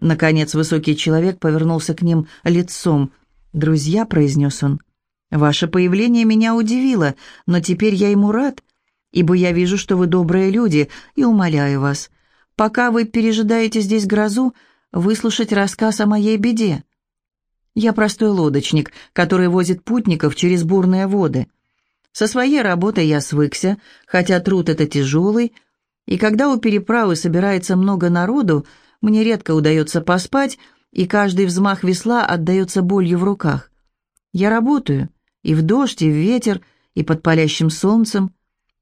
Наконец высокий человек повернулся к ним лицом. «Друзья», — произнес он, — «ваше появление меня удивило, но теперь я ему рад, ибо я вижу, что вы добрые люди, и умоляю вас, пока вы пережидаете здесь грозу, выслушать рассказ о моей беде. Я простой лодочник, который возит путников через бурные воды. Со своей работой я свыкся, хотя труд это тяжелый, и когда у переправы собирается много народу, мне редко удается поспать, и каждый взмах весла отдается болью в руках. Я работаю и в дождь, и в ветер, и под палящим солнцем,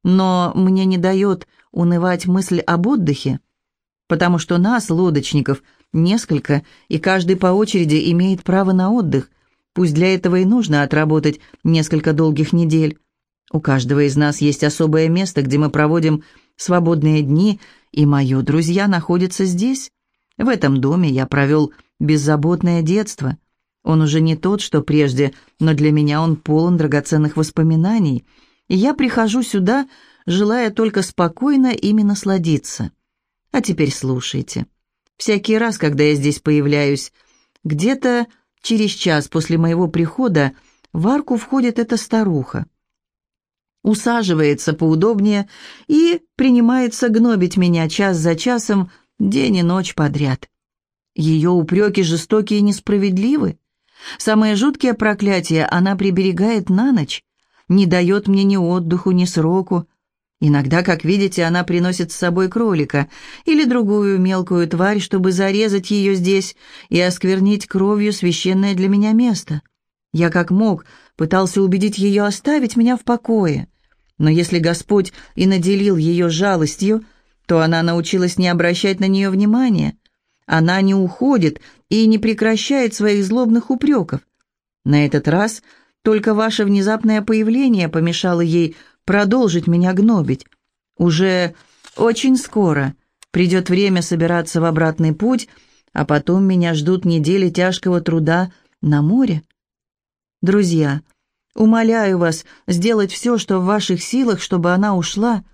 но мне не дает унывать мысль об отдыхе, потому что нас, лодочников, несколько, и каждый по очереди имеет право на отдых, пусть для этого и нужно отработать несколько долгих недель. У каждого из нас есть особое место, где мы проводим свободные дни, и мое друзья находятся здесь. В этом доме я провел беззаботное детство. Он уже не тот, что прежде, но для меня он полон драгоценных воспоминаний — и я прихожу сюда, желая только спокойно ими насладиться. А теперь слушайте. Всякий раз, когда я здесь появляюсь, где-то через час после моего прихода в арку входит эта старуха. Усаживается поудобнее и принимается гнобить меня час за часом, день и ночь подряд. Ее упреки жестокие и несправедливы. Самые жуткие проклятия она приберегает на ночь, не дает мне ни отдыху, ни сроку. Иногда, как видите, она приносит с собой кролика или другую мелкую тварь, чтобы зарезать ее здесь и осквернить кровью священное для меня место. Я как мог пытался убедить ее оставить меня в покое. Но если Господь и наделил ее жалостью, то она научилась не обращать на нее внимания. Она не уходит и не прекращает своих злобных упреков. На этот раз только ваше внезапное появление помешало ей продолжить меня гнобить. Уже очень скоро придет время собираться в обратный путь, а потом меня ждут недели тяжкого труда на море. Друзья, умоляю вас сделать все, что в ваших силах, чтобы она ушла.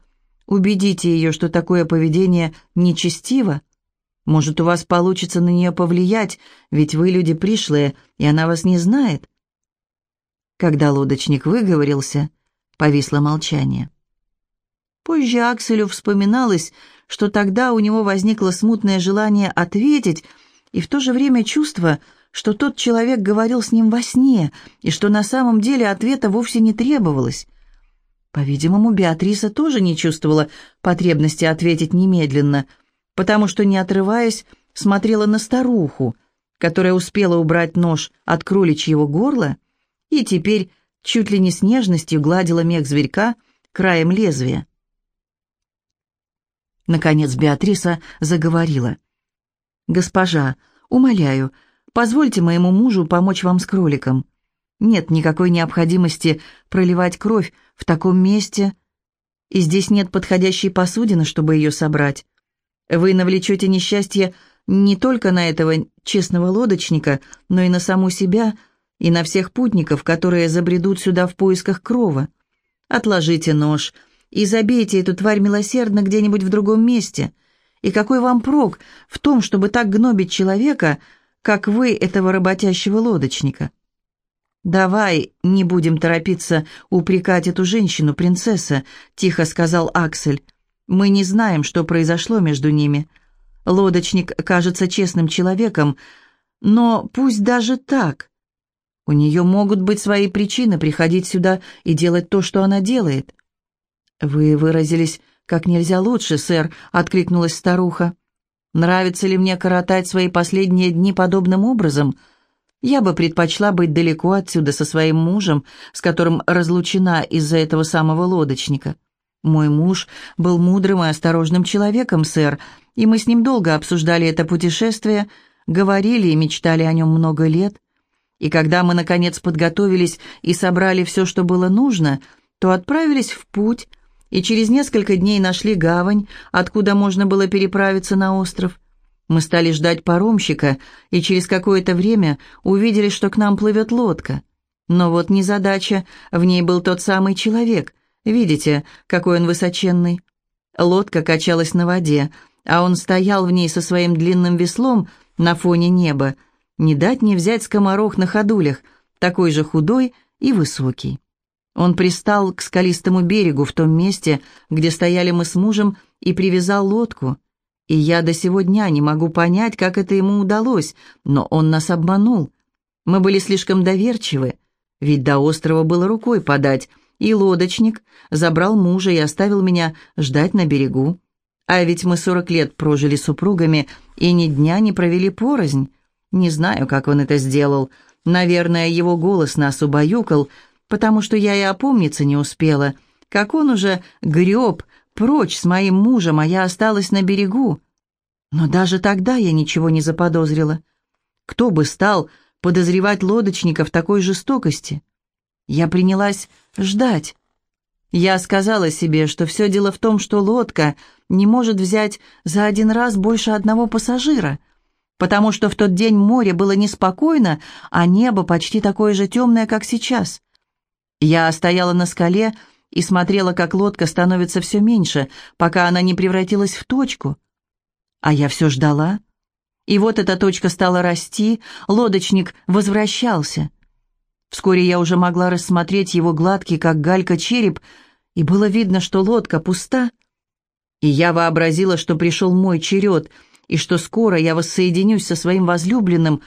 Убедите ее, что такое поведение нечестиво. Может, у вас получится на нее повлиять, ведь вы люди пришлые, и она вас не знает. Когда лодочник выговорился, повисло молчание. Позже Акселю вспоминалось, что тогда у него возникло смутное желание ответить и в то же время чувство, что тот человек говорил с ним во сне, и что на самом деле ответа вовсе не требовалось. По-видимому, Беатриса тоже не чувствовала потребности ответить немедленно, потому что, не отрываясь, смотрела на старуху, которая успела убрать нож от кроличьего горла и теперь чуть ли не с нежностью гладила мех зверька краем лезвия. Наконец Беатриса заговорила. «Госпожа, умоляю, позвольте моему мужу помочь вам с кроликом. Нет никакой необходимости проливать кровь в таком месте, и здесь нет подходящей посудины, чтобы ее собрать. Вы навлечете несчастье не только на этого честного лодочника, но и на саму себя, — и на всех путников, которые забредут сюда в поисках крова. Отложите нож и забейте эту тварь милосердно где-нибудь в другом месте. И какой вам прок в том, чтобы так гнобить человека, как вы этого работящего лодочника? «Давай не будем торопиться упрекать эту женщину, принцесса», — тихо сказал Аксель. «Мы не знаем, что произошло между ними. Лодочник кажется честным человеком, но пусть даже так. У нее могут быть свои причины приходить сюда и делать то, что она делает». «Вы выразились как нельзя лучше, сэр», — откликнулась старуха. «Нравится ли мне коротать свои последние дни подобным образом? Я бы предпочла быть далеко отсюда со своим мужем, с которым разлучена из-за этого самого лодочника. Мой муж был мудрым и осторожным человеком, сэр, и мы с ним долго обсуждали это путешествие, говорили и мечтали о нем много лет. И когда мы, наконец, подготовились и собрали все, что было нужно, то отправились в путь и через несколько дней нашли гавань, откуда можно было переправиться на остров. Мы стали ждать паромщика, и через какое-то время увидели, что к нам плывет лодка. Но вот незадача, в ней был тот самый человек. Видите, какой он высоченный? Лодка качалась на воде, а он стоял в ней со своим длинным веслом, на фоне неба. Не дать не взять скоморох на ходулях, такой же худой и высокий. Он пристал к скалистому берегу в том месте, где стояли мы с мужем, и привязал лодку. И я до сего дня не могу понять, как это ему удалось, но он нас обманул. Мы были слишком доверчивы, ведь до острова было рукой подать, и лодочник забрал мужа и оставил меня ждать на берегу. А ведь мы сорок лет прожили супругами и ни дня не провели порознь. Не знаю, как он это сделал. Наверное, его голос нас убаюкал, потому что я и опомниться не успела, как он уже греб прочь с моим мужем, а я осталась на берегу. Но даже тогда я ничего не заподозрила. Кто бы стал подозревать лодочника в такой жестокости? Я принялась ждать. Я сказала себе, что все дело в том, что лодка не может взять за один раз больше одного пассажира, потому что в тот день море было неспокойно, а небо почти такое же темное, как сейчас. Я стояла на скале и смотрела, как лодка становится все меньше, пока она не превратилась в точку. А я все ждала. И вот эта точка стала расти, лодочник возвращался. Вскоре я уже могла рассмотреть его гладкий, как галька, череп, и было видно, что лодка пуста. И я вообразила, что пришел мой черед, и что скоро я воссоединюсь со своим возлюбленным.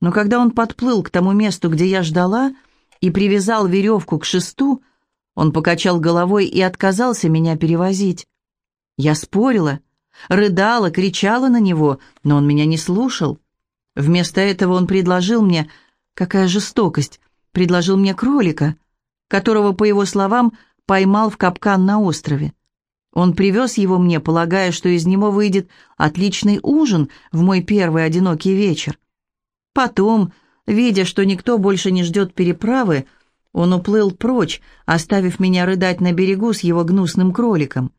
Но когда он подплыл к тому месту, где я ждала, — и привязал веревку к шесту, он покачал головой и отказался меня перевозить. Я спорила, рыдала, кричала на него, но он меня не слушал. Вместо этого он предложил мне, какая жестокость, предложил мне кролика, которого, по его словам, поймал в капкан на острове. Он привез его мне, полагая, что из него выйдет отличный ужин в мой первый одинокий вечер. Потом Видя, что никто больше не ждет переправы, он уплыл прочь, оставив меня рыдать на берегу с его гнусным кроликом.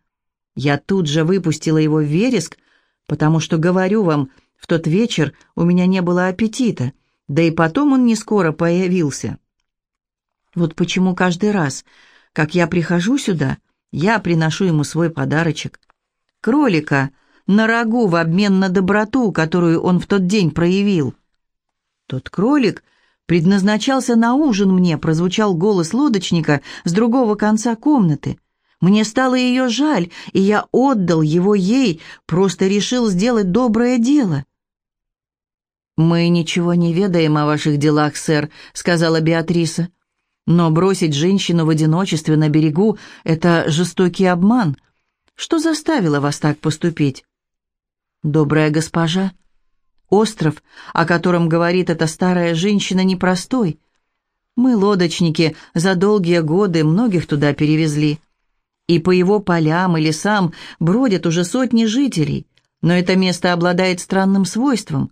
Я тут же выпустила его в вереск, потому что, говорю вам, в тот вечер у меня не было аппетита, да и потом он не скоро появился. Вот почему каждый раз, как я прихожу сюда, я приношу ему свой подарочек. Кролика на рогу в обмен на доброту, которую он в тот день проявил. «Тот кролик предназначался на ужин мне», — прозвучал голос лодочника с другого конца комнаты. «Мне стало ее жаль, и я отдал его ей, просто решил сделать доброе дело». «Мы ничего не ведаем о ваших делах, сэр», — сказала Беатриса. «Но бросить женщину в одиночестве на берегу — это жестокий обман. Что заставило вас так поступить?» «Добрая госпожа», Остров, о котором говорит эта старая женщина, непростой. Мы, лодочники, за долгие годы многих туда перевезли. И по его полям и лесам бродят уже сотни жителей, но это место обладает странным свойством.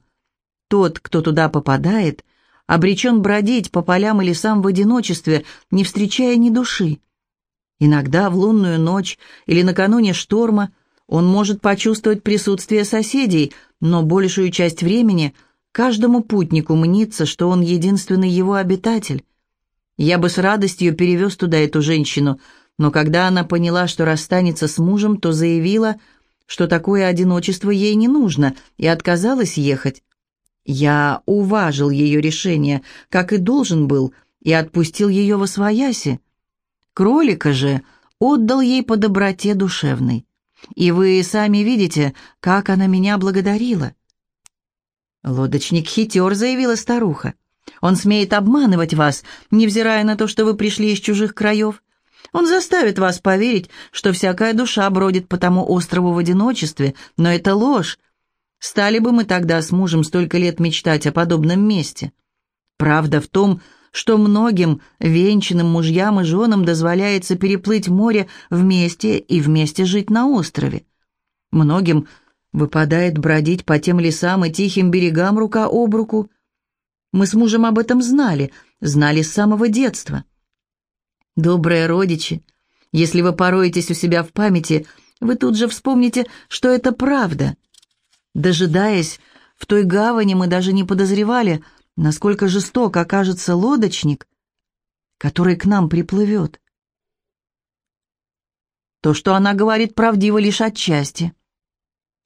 Тот, кто туда попадает, обречен бродить по полям и лесам в одиночестве, не встречая ни души. Иногда в лунную ночь или накануне шторма он может почувствовать присутствие соседей – но большую часть времени каждому путнику мнится, что он единственный его обитатель. Я бы с радостью перевез туда эту женщину, но когда она поняла, что расстанется с мужем, то заявила, что такое одиночество ей не нужно, и отказалась ехать. Я уважил ее решение, как и должен был, и отпустил ее во свояси. Кролика же отдал ей по доброте душевной. И вы сами видите, как она меня благодарила». «Лодочник хитер», — заявила старуха. «Он смеет обманывать вас, невзирая на то, что вы пришли из чужих краев. Он заставит вас поверить, что всякая душа бродит по тому острову в одиночестве, но это ложь. Стали бы мы тогда с мужем столько лет мечтать о подобном месте. Правда в том, что многим венчанным мужьям и женам дозволяется переплыть море вместе и вместе жить на острове. Многим выпадает бродить по тем лесам и тихим берегам рука об руку. Мы с мужем об этом знали, знали с самого детства. Добрые родичи, если вы пороетесь у себя в памяти, вы тут же вспомните, что это правда. Дожидаясь, в той гавани мы даже не подозревали – насколько жесток окажется лодочник, который к нам приплывет. То, что она говорит, правдиво лишь отчасти.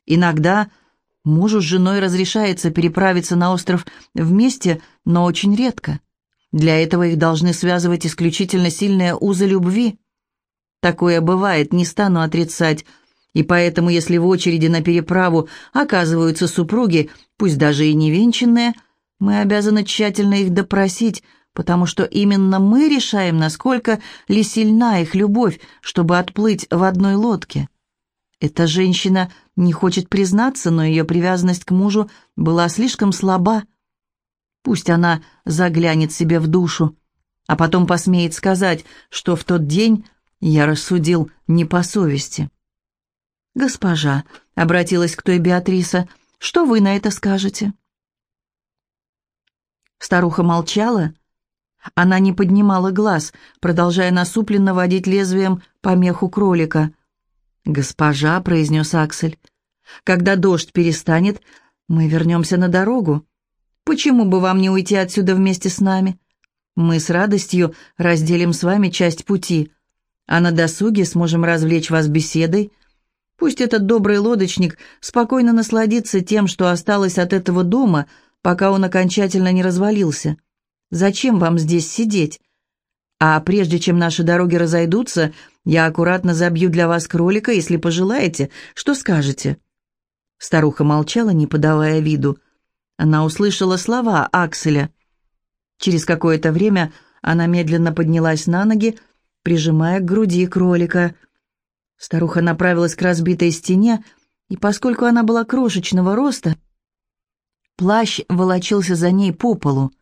Иногда Мужу с женой разрешается переправиться на остров вместе, но очень редко. Для этого их должны связывать исключительно сильные узы любви. Такое бывает, не стану отрицать. И поэтому, если в очереди на переправу оказываются супруги, пусть даже и невенчанные, мы обязаны тщательно их допросить, потому что именно мы решаем, насколько ли сильна их любовь, чтобы отплыть в одной лодке. Эта женщина не хочет признаться, но ее привязанность к мужу была слишком слаба. Пусть она заглянет себе в душу, а потом посмеет сказать, что в тот день я рассудил не по совести. «Госпожа», — обратилась к той Беатриса, — «что вы на это скажете?» Старуха молчала. Она не поднимала глаз, продолжая насупленно водить лезвием по меху кролика. «Госпожа», — произнес Аксель, — «когда дождь перестанет, мы вернемся на дорогу. Почему бы вам не уйти отсюда вместе с нами? Мы с радостью разделим с вами часть пути, а на досуге сможем развлечь вас беседой. Пусть этот добрый лодочник спокойно насладится тем, что осталось от этого дома, пока он окончательно не развалился. Зачем вам здесь сидеть? А прежде чем наши дороги разойдутся, я аккуратно забью для вас кролика, если пожелаете. Что скажете?» Старуха молчала, не подавая виду. Она услышала слова Акселя. Через какое-то время она медленно поднялась на ноги, прижимая к груди кролика. Старуха направилась к разбитой стене, и поскольку она была крошечного роста, плащ волочился за ней по полу.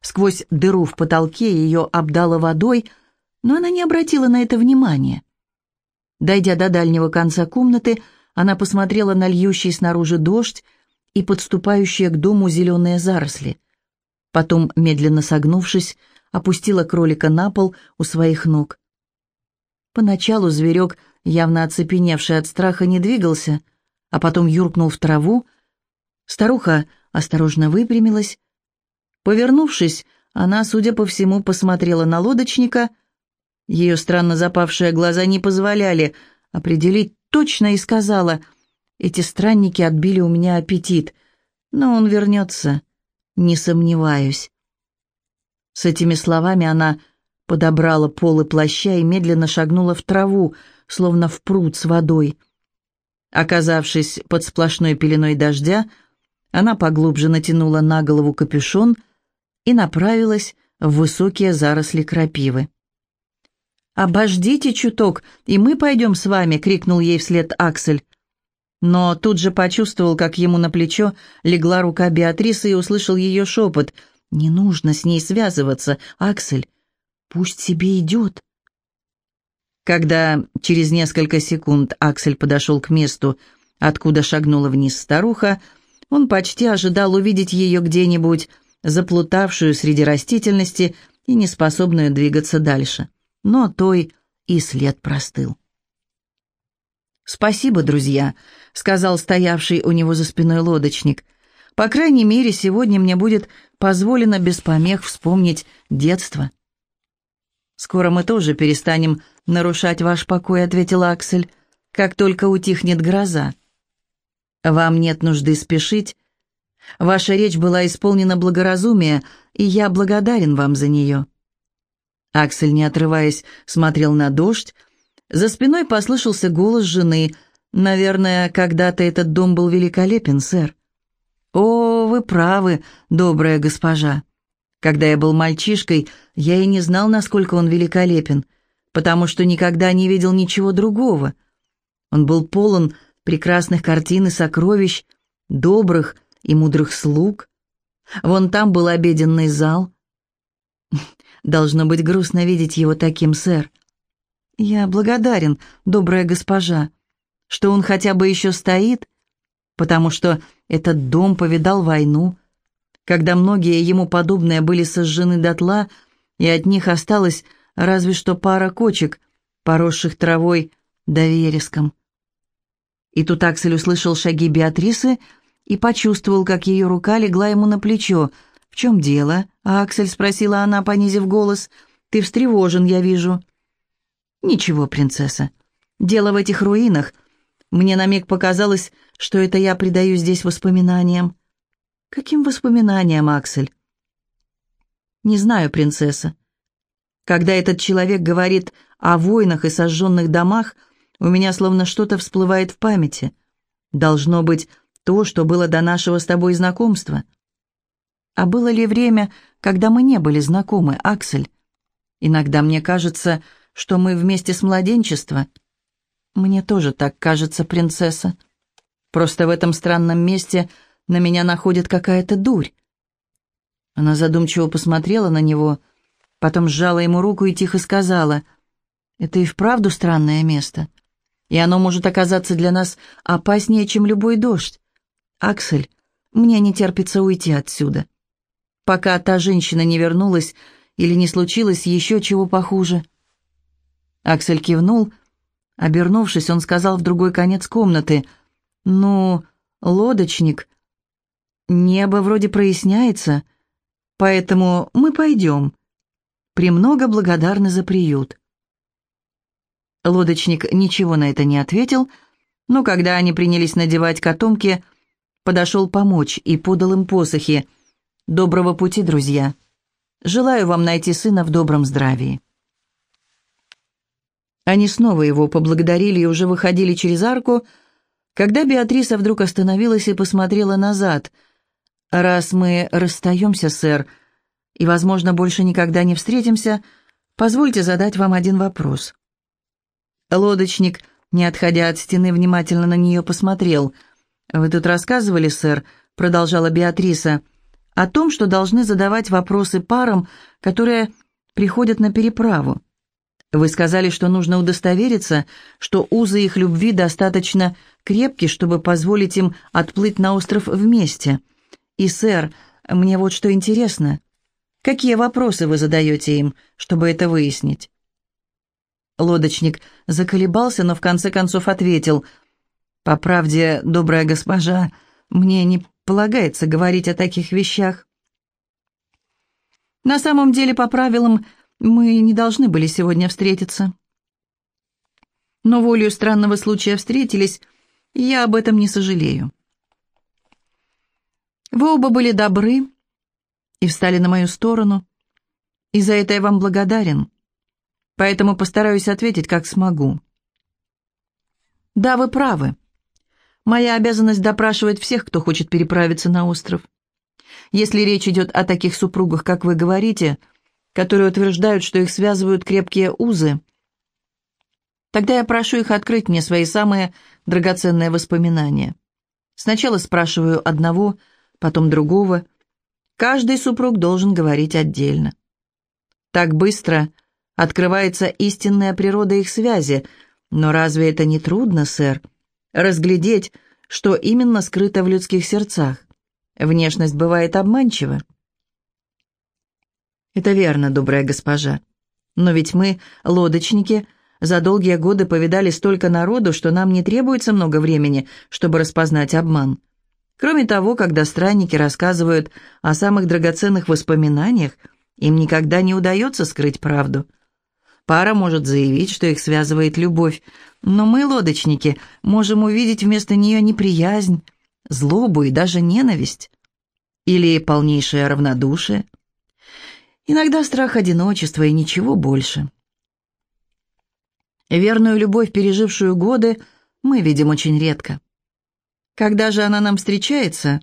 Сквозь дыру в потолке ее обдало водой, но она не обратила на это внимания. Дойдя до дальнего конца комнаты, она посмотрела на льющий снаружи дождь и подступающие к дому зеленые заросли. Потом, медленно согнувшись, опустила кролика на пол у своих ног. Поначалу зверек, явно оцепеневший от страха, не двигался, а потом юркнул в траву. Старуха осторожно выпрямилась, Повернувшись, она, судя по всему, посмотрела на лодочника. Ее странно запавшие глаза не позволяли определить точно и сказала, «Эти странники отбили у меня аппетит, но он вернется, не сомневаюсь». С этими словами она подобрала полы плаща и медленно шагнула в траву, словно в пруд с водой. Оказавшись под сплошной пеленой дождя, она поглубже натянула на голову капюшон — и направилась в высокие заросли крапивы. «Обождите чуток, и мы пойдем с вами!» — крикнул ей вслед Аксель. Но тут же почувствовал, как ему на плечо легла рука Беатрисы и услышал ее шепот. «Не нужно с ней связываться, Аксель. Пусть себе идет». Когда через несколько секунд Аксель подошел к месту, откуда шагнула вниз старуха, он почти ожидал увидеть ее где-нибудь заплутавшую среди растительности и неспособную двигаться дальше. Но той и след простыл. «Спасибо, друзья», — сказал стоявший у него за спиной лодочник. «По крайней мере, сегодня мне будет позволено без помех вспомнить детство». «Скоро мы тоже перестанем нарушать ваш покой», — ответил Аксель, «как только утихнет гроза». «Вам нет нужды спешить, Ваша речь была исполнена благоразумия, и я благодарен вам за нее». Аксель, не отрываясь, смотрел на дождь. За спиной послышался голос жены. «Наверное, когда-то этот дом был великолепен, сэр». «О, вы правы, добрая госпожа. Когда я был мальчишкой, я и не знал, насколько он великолепен, потому что никогда не видел ничего другого. Он был полон прекрасных картин и сокровищ, добрых, и мудрых слуг. Вон там был обеденный зал. Должно быть грустно видеть его таким, сэр. Я благодарен, добрая госпожа, что он хотя бы еще стоит, потому что этот дом повидал войну, когда многие ему подобные были сожжены дотла, и от них осталось разве что пара кочек, поросших травой да вереском. И тут Аксель услышал шаги Беатрисы, и почувствовал, как ее рука легла ему на плечо. «В чем дело?» — Аксель спросила она, понизив голос. «Ты встревожен, я вижу». «Ничего, принцесса. Дело в этих руинах. Мне на миг показалось, что это я придаю здесь воспоминаниям. Каким воспоминаниям, Аксель? Не знаю, принцесса. Когда этот человек говорит о войнах и сожженных домах, у меня словно что-то всплывает в памяти. Должно быть то, что было до нашего с тобой знакомства. А было ли время, когда мы не были знакомы, Аксель? Иногда мне кажется, что мы вместе с младенчества. Мне тоже так кажется, принцесса. Просто в этом странном месте на меня находит какая-то дурь. Она задумчиво посмотрела на него, потом сжала ему руку и тихо сказала, «Это и вправду странное место, и оно может оказаться для нас опаснее, чем любой дождь. Аксель, мне не терпится уйти отсюда. Пока та женщина не вернулась или не случилось еще чего похуже». Аксель кивнул. Обернувшись, он сказал в другой конец комнаты, «Ну, лодочник, небо вроде проясняется». Поэтому мы пойдем. Премного благодарны за приют». Лодочник ничего на это не ответил, но когда они принялись надевать котомки, подошел помочь и подал им посохи. «Доброго пути, друзья! Желаю вам найти сына в добром здравии». Они снова его поблагодарили и уже выходили через арку, когда Беатриса вдруг остановилась и посмотрела назад — «Раз мы расстаемся, сэр, и, возможно, больше никогда не встретимся, позвольте задать вам один вопрос». Лодочник, не отходя от стены, внимательно на нее посмотрел. «Вы тут рассказывали, сэр», — продолжала Беатриса, «о том, что должны задавать вопросы парам, которые приходят на переправу. Вы сказали, что нужно удостовериться, что узы их любви достаточно крепки, чтобы позволить им отплыть на остров вместе». И, сэр, мне вот что интересно. Какие вопросы вы задаете им, чтобы это выяснить?» Лодочник заколебался, но в конце концов ответил. «По правде, добрая госпожа, мне не полагается говорить о таких вещах. На самом деле, по правилам, мы не должны были сегодня встретиться. Но волею странного случая встретились, я об этом не сожалею. Вы оба были добры и встали на мою сторону, и за это я вам благодарен, поэтому постараюсь ответить, как смогу. Да, вы правы. Моя обязанность допрашивать всех, кто хочет переправиться на остров. Если речь идет о таких супругах, как вы говорите, которые утверждают, что их связывают крепкие узы, тогда я прошу их открыть мне свои самые драгоценные воспоминания. Сначала спрашиваю одного, потом другого. Каждый супруг должен говорить отдельно. Так быстро открывается истинная природа их связи, но разве это не трудно, сэр? Разглядеть, что именно скрыто в людских сердцах. Внешность бывает обманчива. Это верно, добрая госпожа. Но ведь мы, лодочники, за долгие годы повидали столько народу, что нам не требуется много времени, чтобы распознать обман. Кроме того, когда странники рассказывают о самых драгоценных воспоминаниях, им никогда не удается скрыть правду. Пара может заявить, что их связывает любовь, но мы, лодочники, можем увидеть вместо нее неприязнь, злобу и даже ненависть. Или полнейшее равнодушие. Иногда страх одиночества и ничего больше. Верную любовь, пережившую годы, мы видим очень редко. Когда же она нам встречается,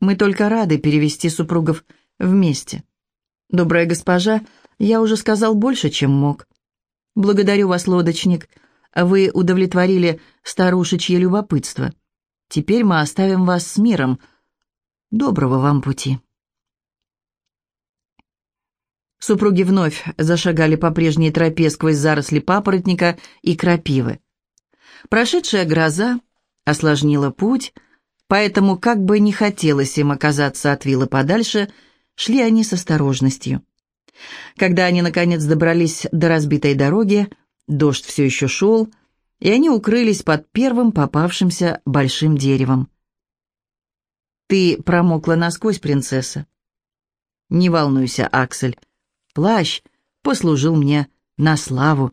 мы только рады перевести супругов вместе. Добрая госпожа, я уже сказал больше, чем мог. Благодарю вас, лодочник. Вы удовлетворили старушечье любопытство. Теперь мы оставим вас с миром. Доброго вам пути. Супруги вновь зашагали по прежней тропе сквозь заросли папоротника и крапивы. Прошедшая гроза осложнило путь, поэтому, как бы не хотелось им оказаться от виллы подальше, шли они с осторожностью. Когда они, наконец, добрались до разбитой дороги, дождь все еще шел, и они укрылись под первым попавшимся большим деревом. «Ты промокла насквозь, принцесса?» «Не волнуйся, Аксель. Плащ послужил мне на славу.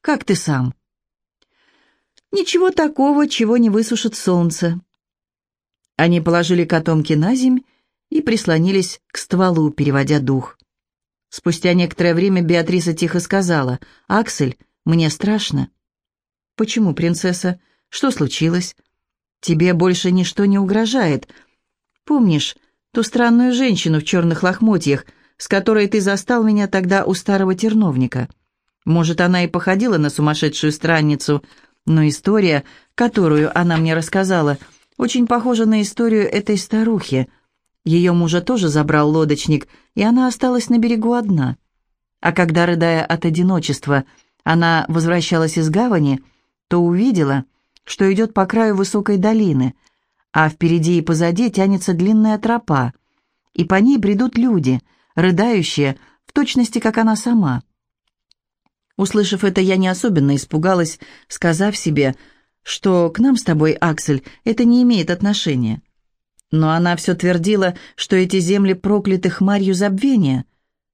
Как ты сам?» Ничего такого, чего не высушит солнце. Они положили котомки на земь и прислонились к стволу, переводя дух. Спустя некоторое время Беатриса тихо сказала, «Аксель, мне страшно». «Почему, принцесса? Что случилось?» «Тебе больше ничто не угрожает. Помнишь ту странную женщину в черных лохмотьях, с которой ты застал меня тогда у старого терновника? Может, она и походила на сумасшедшую странницу, но история, которую она мне рассказала, очень похожа на историю этой старухи. Ее мужа тоже забрал лодочник, и она осталась на берегу одна. А когда, рыдая от одиночества, она возвращалась из гавани, то увидела, что идет по краю высокой долины, а впереди и позади тянется длинная тропа, и по ней бредут люди, рыдающие, в точности, как она сама. Услышав это, я не особенно испугалась, сказав себе, что к нам с тобой, Аксель, это не имеет отношения. Но она все твердила, что эти земли прокляты хмарью забвения,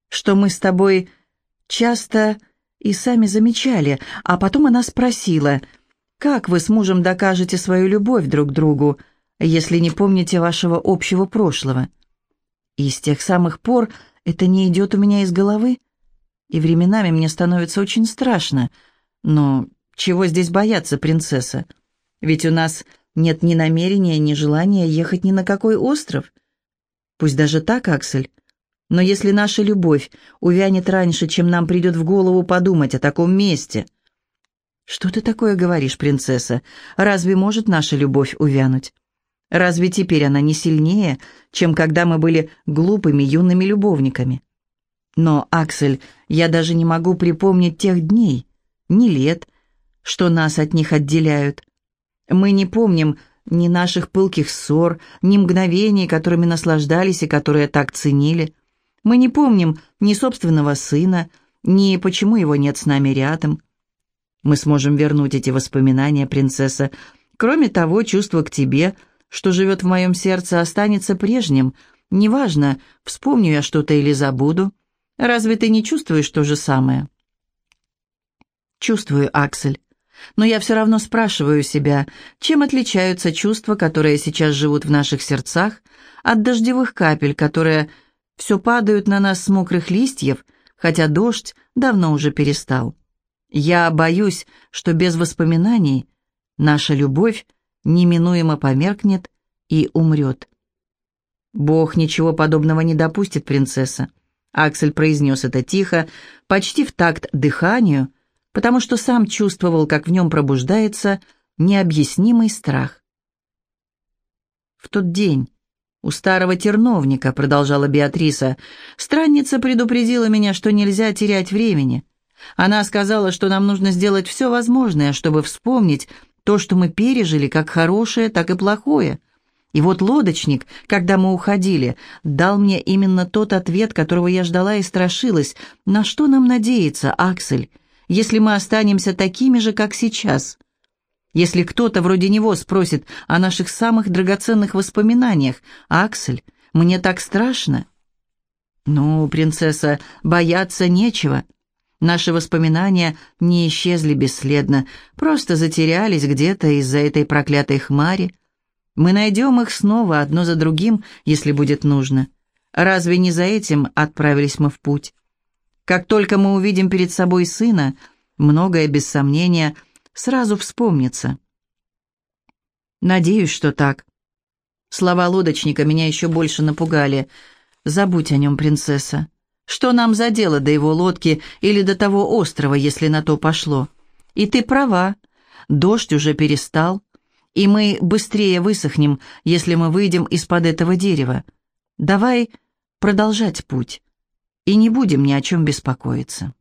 что мы с тобой часто и сами замечали, а потом она спросила, «Как вы с мужем докажете свою любовь друг другу, если не помните вашего общего прошлого?» И с тех самых пор это не идет у меня из головы, и временами мне становится очень страшно. Но чего здесь бояться, принцесса? Ведь у нас нет ни намерения, ни желания ехать ни на какой остров. Пусть даже так, Аксель. Но если наша любовь увянет раньше, чем нам придет в голову подумать о таком месте... Что ты такое говоришь, принцесса? Разве может наша любовь увянуть? Разве теперь она не сильнее, чем когда мы были глупыми юными любовниками? Но, Аксель, я даже не могу припомнить тех дней, ни лет, что нас от них отделяют. Мы не помним ни наших пылких ссор, ни мгновений, которыми наслаждались и которые так ценили. Мы не помним ни собственного сына, ни почему его нет с нами рядом. Мы сможем вернуть эти воспоминания, принцесса. Кроме того, чувство к тебе, что живет в моем сердце, останется прежним. Неважно, вспомню я что-то или забуду. Разве ты не чувствуешь то же самое? Чувствую, Аксель. Но я все равно спрашиваю себя, чем отличаются чувства, которые сейчас живут в наших сердцах, от дождевых капель, которые все падают на нас с мокрых листьев, хотя дождь давно уже перестал. Я боюсь, что без воспоминаний наша любовь неминуемо померкнет и умрет. Бог ничего подобного не допустит, принцесса. Аксель произнес это тихо, почти в такт дыханию, потому что сам чувствовал, как в нем пробуждается необъяснимый страх. В тот день у старого терновника, продолжала Беатриса, странница предупредила меня, что нельзя терять времени. Она сказала, что нам нужно сделать все возможное, чтобы вспомнить то, что мы пережили, как хорошее, так и плохое. И вот лодочник, когда мы уходили, дал мне именно тот ответ, которого я ждала и страшилась. На что нам надеяться, Аксель, если мы останемся такими же, как сейчас? Если кто-то вроде него спросит о наших самых драгоценных воспоминаниях, «Аксель, мне так страшно». «Ну, принцесса, бояться нечего». Наши воспоминания не исчезли бесследно, просто затерялись где-то из-за этой проклятой хмари. Мы найдем их снова одно за другим, если будет нужно. Разве не за этим отправились мы в путь? Как только мы увидим перед собой сына, многое, без сомнения, — сразу вспомнится. Надеюсь, что так. Слова лодочника меня еще больше напугали. Забудь о нем, принцесса. Что нам за дело до его лодки или до того острова, если на то пошло? И ты права. Дождь уже перестал, и мы быстрее высохнем, если мы выйдем из-под этого дерева. Давай продолжать путь, и не будем ни о чем беспокоиться.